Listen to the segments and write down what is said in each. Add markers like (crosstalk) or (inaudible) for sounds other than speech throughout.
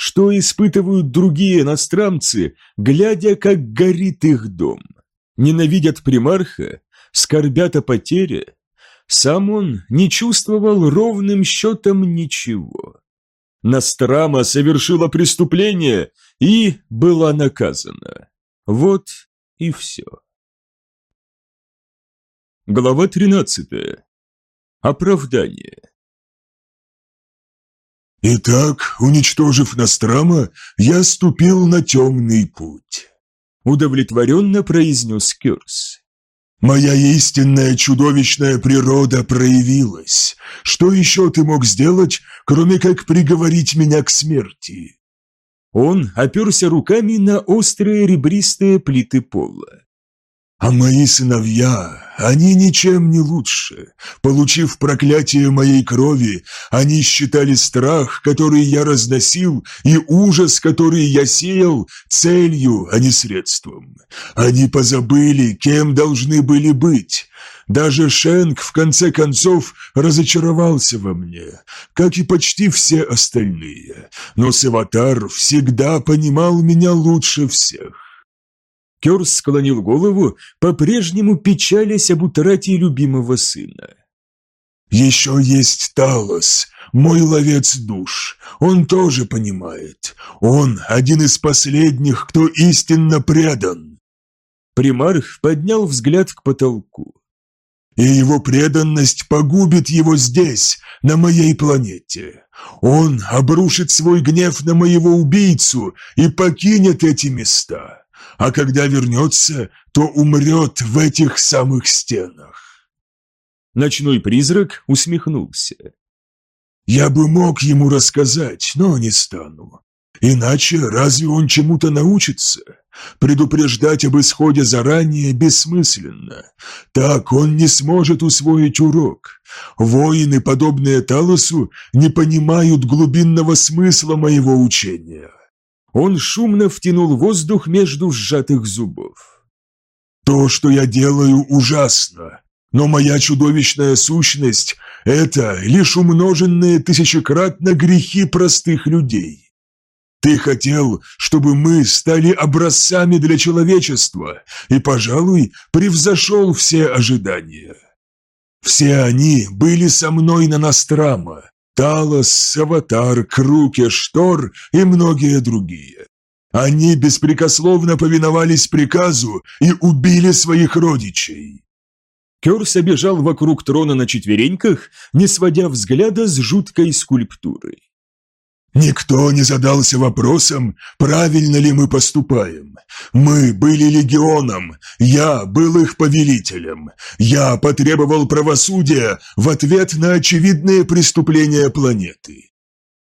что испытывают другие иностранцы, глядя, как горит их дом. Ненавидят примарха, скорбят о потере. Сам он не чувствовал ровным счетом ничего. Настрама совершила преступление и была наказана. Вот и все. Глава 13. Оправдание. «Итак, уничтожив Настрама, я ступил на темный путь», — удовлетворенно произнес Кёрс. «Моя истинная чудовищная природа проявилась. Что еще ты мог сделать, кроме как приговорить меня к смерти?» Он оперся руками на острые ребристые плиты пола. А мои сыновья, они ничем не лучше. Получив проклятие моей крови, они считали страх, который я разносил, и ужас, который я сеял, целью, а не средством. Они позабыли, кем должны были быть. Даже Шенк, в конце концов, разочаровался во мне, как и почти все остальные. Но Саватар всегда понимал меня лучше всех. Керс склонил голову, по-прежнему печалясь об утрате любимого сына. «Еще есть Талос, мой ловец душ. Он тоже понимает. Он один из последних, кто истинно предан». Примарх поднял взгляд к потолку. «И его преданность погубит его здесь, на моей планете. Он обрушит свой гнев на моего убийцу и покинет эти места» а когда вернется, то умрет в этих самых стенах. Ночной призрак усмехнулся. Я бы мог ему рассказать, но не стану. Иначе разве он чему-то научится? Предупреждать об исходе заранее бессмысленно. Так он не сможет усвоить урок. Воины, подобные Талосу, не понимают глубинного смысла моего учения. Он шумно втянул воздух между сжатых зубов. «То, что я делаю, ужасно, но моя чудовищная сущность – это лишь умноженные тысячекратно грехи простых людей. Ты хотел, чтобы мы стали образцами для человечества, и, пожалуй, превзошел все ожидания. Все они были со мной на Настрама, Талос, Аватар, Круке, Штор и многие другие. Они беспрекословно повиновались приказу и убили своих родичей. Керс обежал вокруг трона на четвереньках, не сводя взгляда с жуткой скульптурой. Никто не задался вопросом, правильно ли мы поступаем. Мы были легионом, я был их повелителем. Я потребовал правосудия в ответ на очевидные преступления планеты.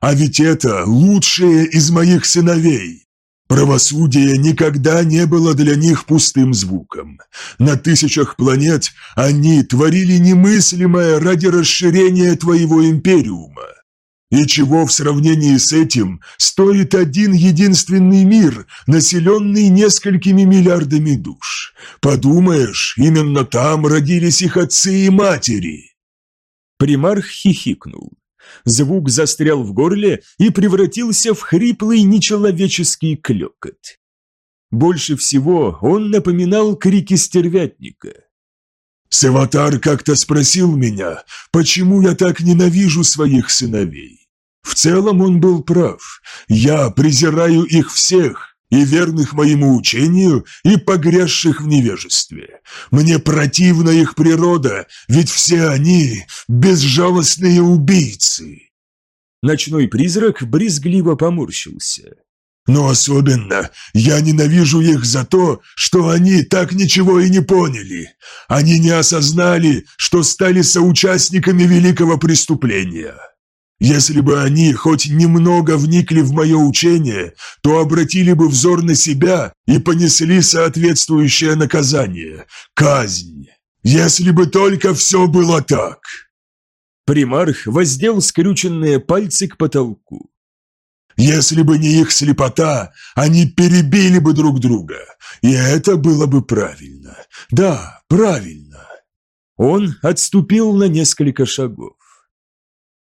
А ведь это лучшие из моих сыновей. Правосудие никогда не было для них пустым звуком. На тысячах планет они творили немыслимое ради расширения твоего империума. И чего в сравнении с этим стоит один единственный мир, населенный несколькими миллиардами душ? Подумаешь, именно там родились их отцы и матери. Примарх хихикнул. Звук застрял в горле и превратился в хриплый нечеловеческий клёкот. Больше всего он напоминал крики стервятника. Саватар как-то спросил меня, почему я так ненавижу своих сыновей. В целом он был прав. Я презираю их всех, и верных моему учению, и погрязших в невежестве. Мне противна их природа, ведь все они безжалостные убийцы. Ночной призрак брезгливо поморщился. Но особенно я ненавижу их за то, что они так ничего и не поняли. Они не осознали, что стали соучастниками великого преступления. Если бы они хоть немного вникли в мое учение, то обратили бы взор на себя и понесли соответствующее наказание – казнь. Если бы только все было так. Примарх воздел скрюченные пальцы к потолку. Если бы не их слепота, они перебили бы друг друга, и это было бы правильно. Да, правильно. Он отступил на несколько шагов.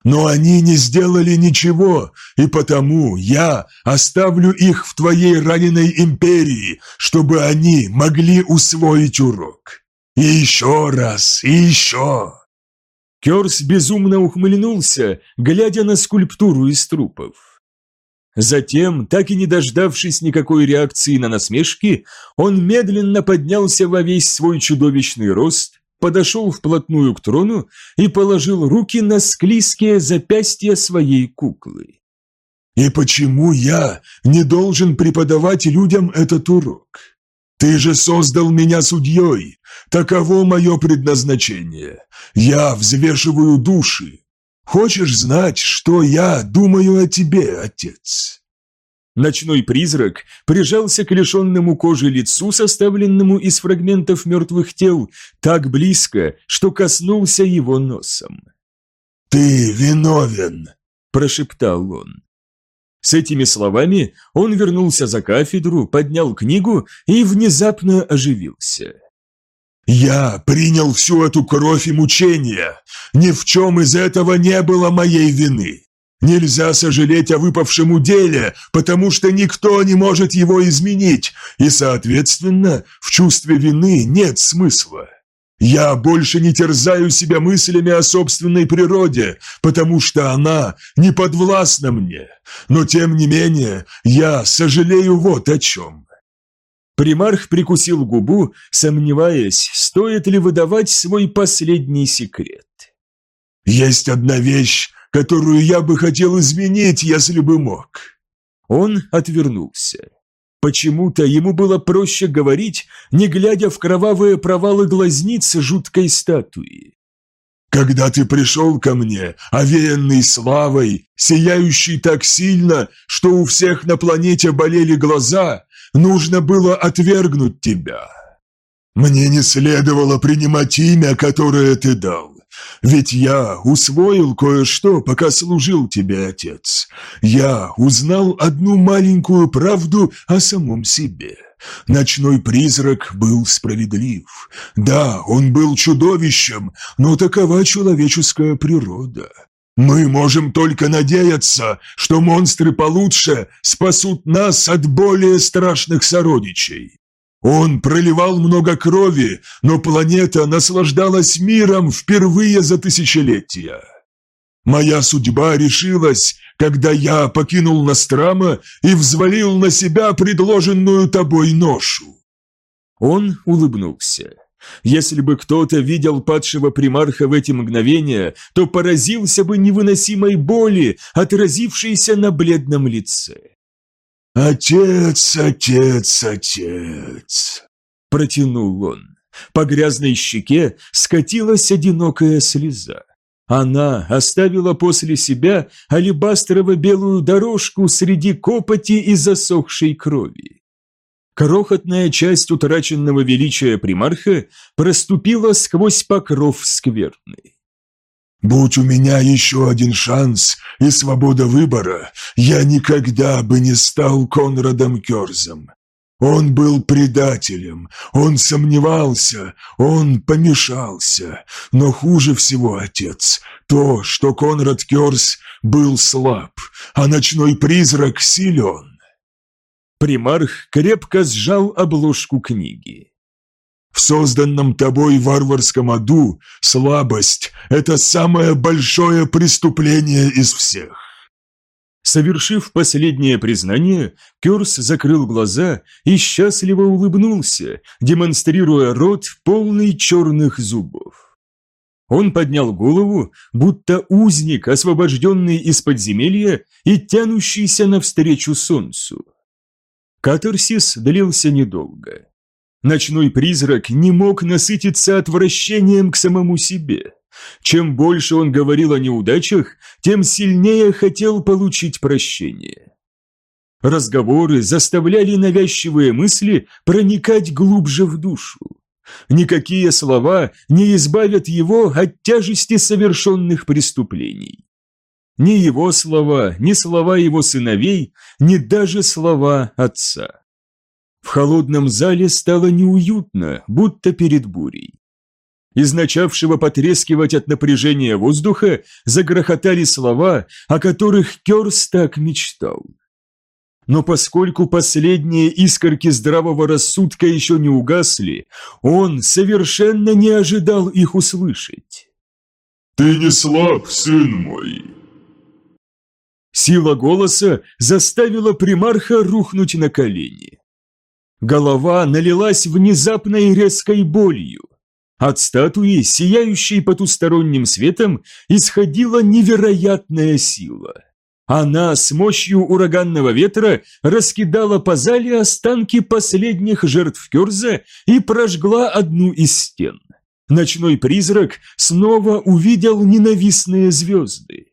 Но они не сделали ничего, и потому я оставлю их в твоей раненой империи, чтобы они могли усвоить урок. И еще раз, и еще!» Керс безумно ухмыльнулся, глядя на скульптуру из трупов. Затем, так и не дождавшись никакой реакции на насмешки, он медленно поднялся во весь свой чудовищный рост, подошел вплотную к трону и положил руки на склизкие запястья своей куклы. «И почему я не должен преподавать людям этот урок? Ты же создал меня судьей, таково мое предназначение. Я взвешиваю души, Хочешь знать, что я думаю о тебе, отец?» Ночной призрак прижался к лишенному кожи лицу, составленному из фрагментов мертвых тел, так близко, что коснулся его носом. «Ты виновен!» – прошептал он. С этими словами он вернулся за кафедру, поднял книгу и внезапно оживился. Я принял всю эту кровь и мучения. Ни в чем из этого не было моей вины. Нельзя сожалеть о выпавшем уделе, потому что никто не может его изменить, и, соответственно, в чувстве вины нет смысла. Я больше не терзаю себя мыслями о собственной природе, потому что она не подвластна мне. Но, тем не менее, я сожалею вот о чем. Примарх прикусил губу, сомневаясь, стоит ли выдавать свой последний секрет. «Есть одна вещь, которую я бы хотел изменить, если бы мог». Он отвернулся. Почему-то ему было проще говорить, не глядя в кровавые провалы глазниц жуткой статуи. «Когда ты пришел ко мне, овеянный славой, сияющий так сильно, что у всех на планете болели глаза, нужно было отвергнуть тебя. Мне не следовало принимать имя, которое ты дал. Ведь я усвоил кое-что, пока служил тебе, отец. Я узнал одну маленькую правду о самом себе. Ночной призрак был справедлив. Да, он был чудовищем, но такова человеческая природа. Мы можем только надеяться, что монстры получше спасут нас от более страшных сородичей. Он проливал много крови, но планета наслаждалась миром впервые за тысячелетия. Моя судьба решилась, когда я покинул Настрама и взвалил на себя предложенную тобой ношу. Он улыбнулся. Если бы кто-то видел падшего примарха в эти мгновения, то поразился бы невыносимой боли, отразившейся на бледном лице. «Отец, отец, отец!» – протянул он. По грязной щеке скатилась одинокая слеза. Она оставила после себя алебастрово-белую дорожку среди копоти и засохшей крови. Крохотная часть утраченного величия примарха проступила сквозь покров скверны. «Будь у меня еще один шанс и свобода выбора, я никогда бы не стал Конрадом Керзом. Он был предателем, он сомневался, он помешался. Но хуже всего, отец, то, что Конрад Керс был слаб, а ночной призрак силен. Примарх крепко сжал обложку книги. «В созданном тобой варварском аду слабость – это самое большое преступление из всех». Совершив последнее признание, Кёрс закрыл глаза и счастливо улыбнулся, демонстрируя рот полный черных зубов. Он поднял голову, будто узник, освобожденный из подземелья и тянущийся навстречу солнцу. Катарсис длился недолго. Ночной призрак не мог насытиться отвращением к самому себе. Чем больше он говорил о неудачах, тем сильнее хотел получить прощение. Разговоры заставляли навязчивые мысли проникать глубже в душу. Никакие слова не избавят его от тяжести совершенных преступлений. Ни его слова, ни слова его сыновей, ни даже слова отца. В холодном зале стало неуютно, будто перед бурей. Из начавшего потрескивать от напряжения воздуха загрохотали слова, о которых Керс так мечтал. Но поскольку последние искорки здравого рассудка еще не угасли, он совершенно не ожидал их услышать. «Ты не слаб, сын мой!» Сила голоса заставила примарха рухнуть на колени. Голова налилась внезапной резкой болью. От статуи, сияющей потусторонним светом, исходила невероятная сила. Она с мощью ураганного ветра раскидала по зале останки последних жертв Керза и прожгла одну из стен. Ночной призрак снова увидел ненавистные звезды.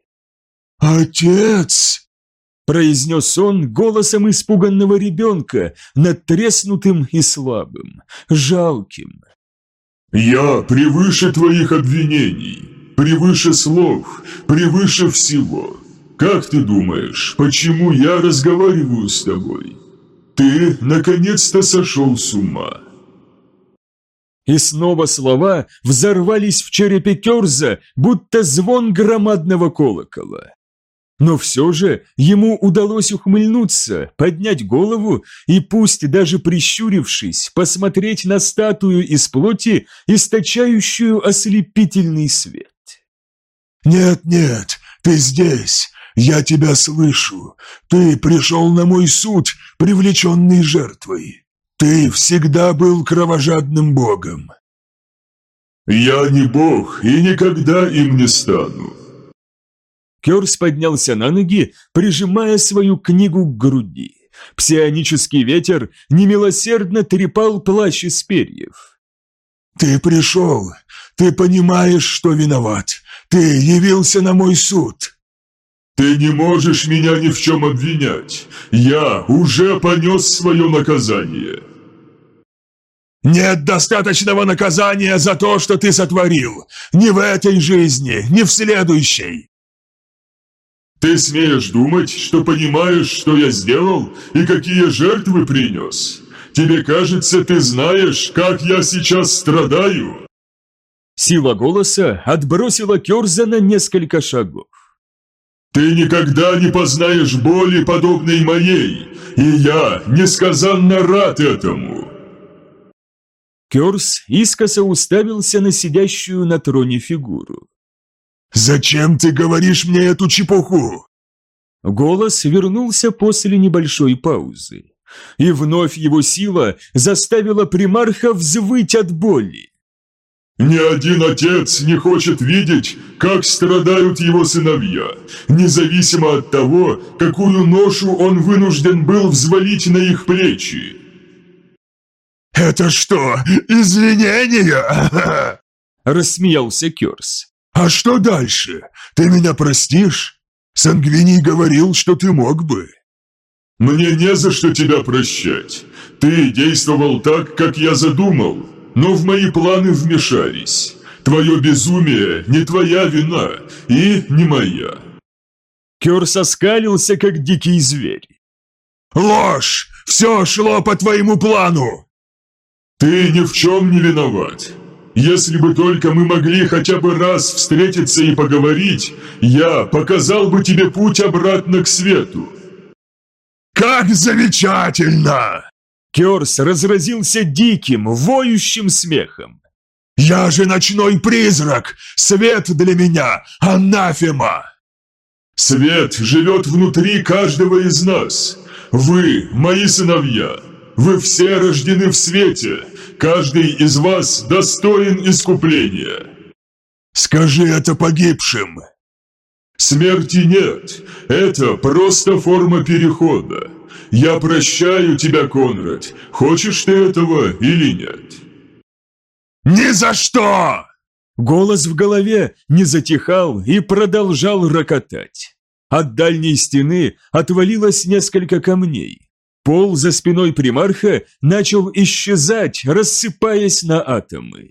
«Отец!» – произнес он голосом испуганного ребенка, надтреснутым и слабым, жалким. «Я превыше твоих обвинений, превыше слов, превыше всего. Как ты думаешь, почему я разговариваю с тобой? Ты наконец-то сошел с ума». И снова слова взорвались в черепе Керза, будто звон громадного колокола. Но все же ему удалось ухмыльнуться, поднять голову и, пусть даже прищурившись, посмотреть на статую из плоти, источающую ослепительный свет. «Нет, нет, ты здесь, я тебя слышу. Ты пришел на мой суд, привлеченный жертвой. Ты всегда был кровожадным богом». «Я не бог и никогда им не стану. Керс поднялся на ноги, прижимая свою книгу к груди. Псионический ветер немилосердно трепал плащ из перьев. «Ты пришел. Ты понимаешь, что виноват. Ты явился на мой суд». «Ты не можешь меня ни в чем обвинять. Я уже понес свое наказание». «Нет достаточного наказания за то, что ты сотворил. Ни в этой жизни, ни в следующей. Ты смеешь думать, что понимаешь, что я сделал и какие жертвы принес? Тебе кажется, ты знаешь, как я сейчас страдаю?» Сила голоса отбросила Керза на несколько шагов. «Ты никогда не познаешь боли, подобной моей, и я несказанно рад этому!» Керс искоса уставился на сидящую на троне фигуру. «Зачем ты говоришь мне эту чепуху?» Голос вернулся после небольшой паузы, и вновь его сила заставила примарха взвыть от боли. «Ни один отец не хочет видеть, как страдают его сыновья, независимо от того, какую ношу он вынужден был взвалить на их плечи». «Это что, извинения?» (laughs) – рассмеялся Керс. «А что дальше? Ты меня простишь? Сангвиний говорил, что ты мог бы». «Мне не за что тебя прощать. Ты действовал так, как я задумал, но в мои планы вмешались. Твое безумие не твоя вина и не моя». Кер соскалился, как дикий зверь. «Ложь! Все шло по твоему плану!» «Ты ни в чем не виноват. Если бы только мы могли хотя бы раз встретиться и поговорить, я показал бы тебе путь обратно к свету». «Как замечательно!» Керс разразился диким, воющим смехом. «Я же ночной призрак! Свет для меня! Анафема!» «Свет живет внутри каждого из нас. Вы, мои сыновья, вы все рождены в свете, Каждый из вас достоин искупления. Скажи это погибшим. Смерти нет. Это просто форма перехода. Я прощаю тебя, Конрад. Хочешь ты этого или нет? Ни за что! Голос в голове не затихал и продолжал рокотать. От дальней стены отвалилось несколько камней. Пол за спиной примарха начал исчезать, рассыпаясь на атомы.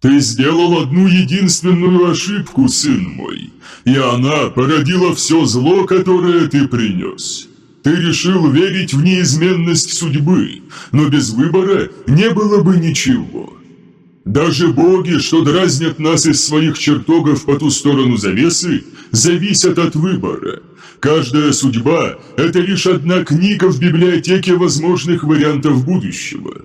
«Ты сделал одну единственную ошибку, сын мой, и она породила все зло, которое ты принес. Ты решил верить в неизменность судьбы, но без выбора не было бы ничего. Даже боги, что дразнят нас из своих чертогов по ту сторону завесы, зависят от выбора. Каждая судьба – это лишь одна книга в библиотеке возможных вариантов будущего.